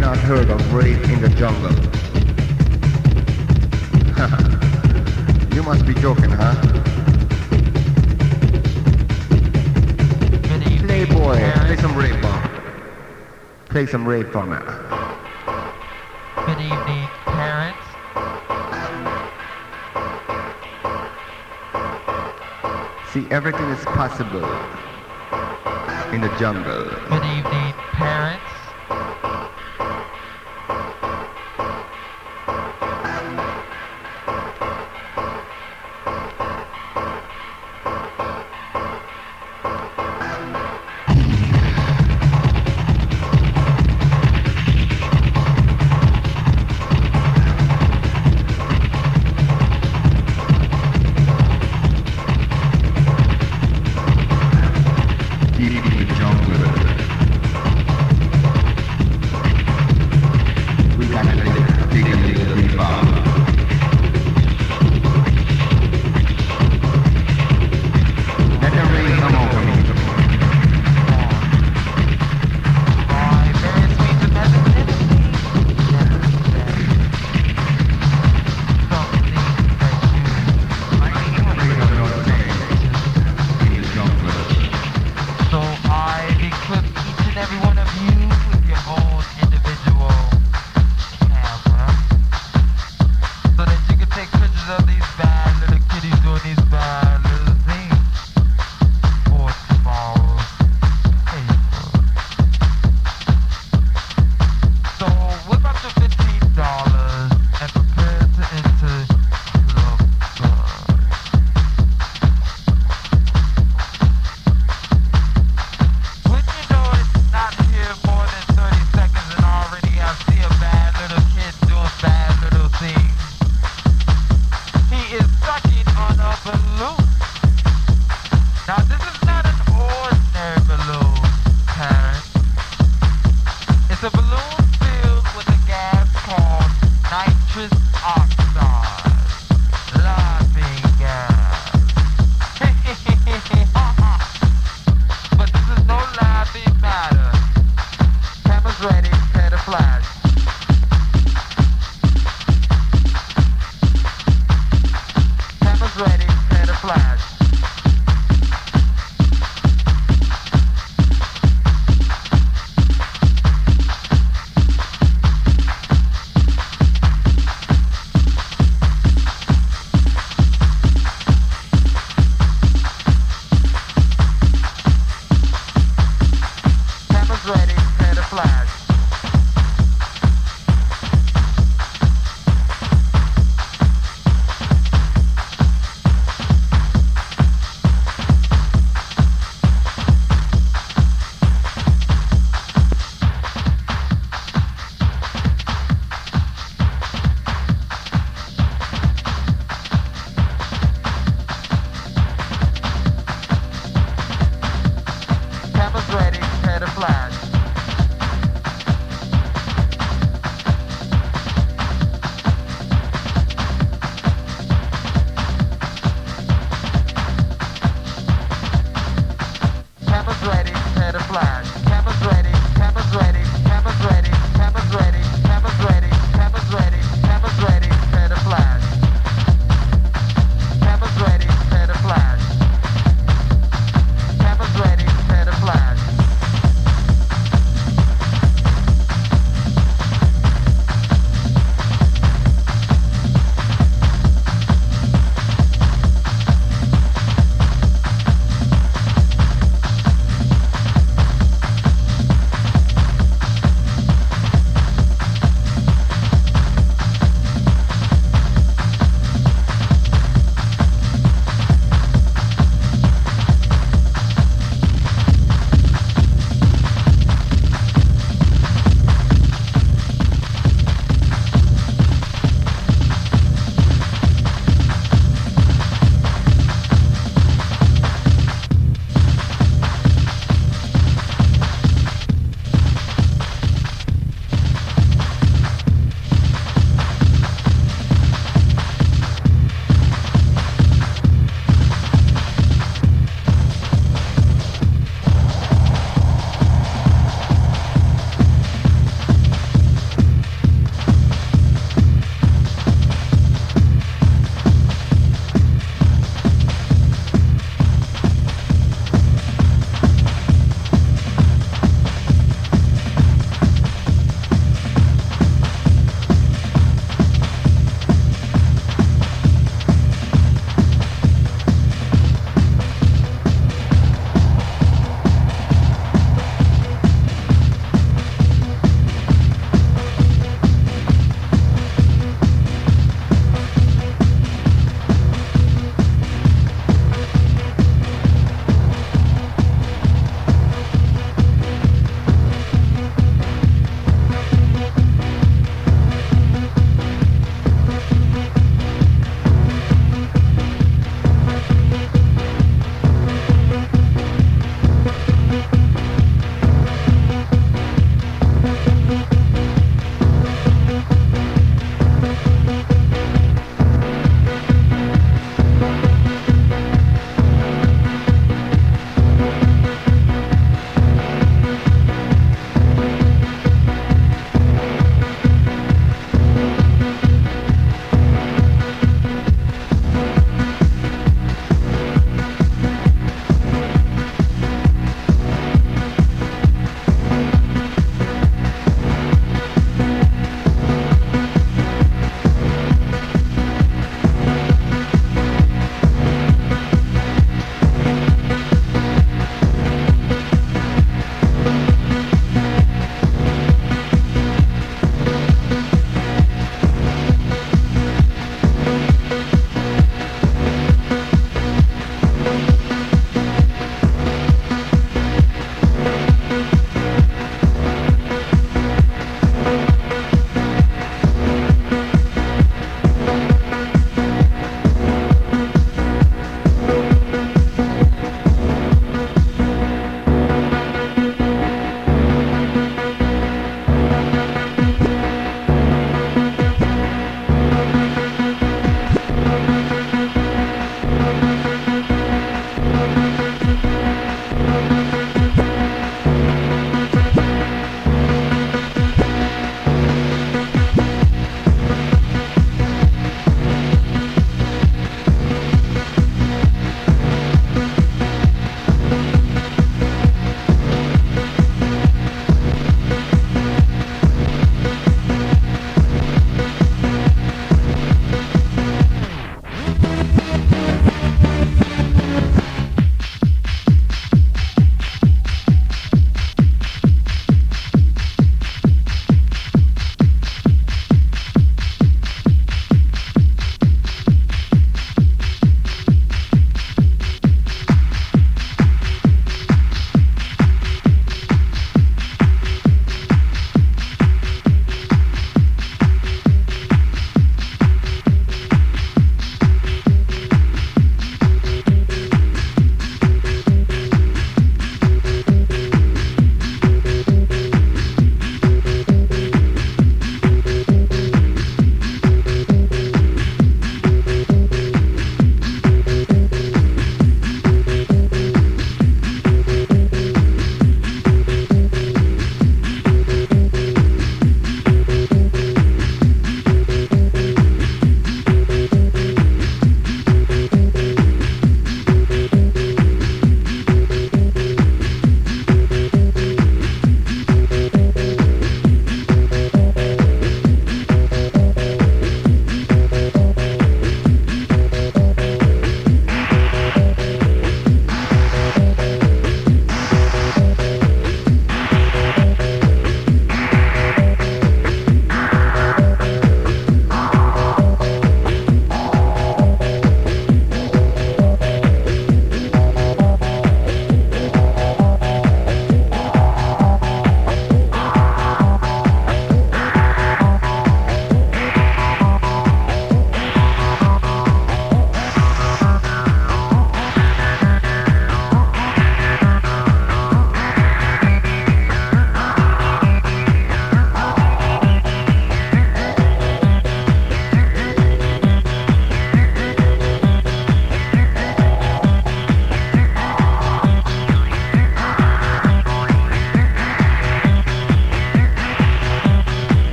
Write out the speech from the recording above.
not heard of Rape in the Jungle? you must be joking, huh? Playboy, play some rape me. Play some rape me. Good evening, parents. See, everything is possible in the jungle. Good evening, parents.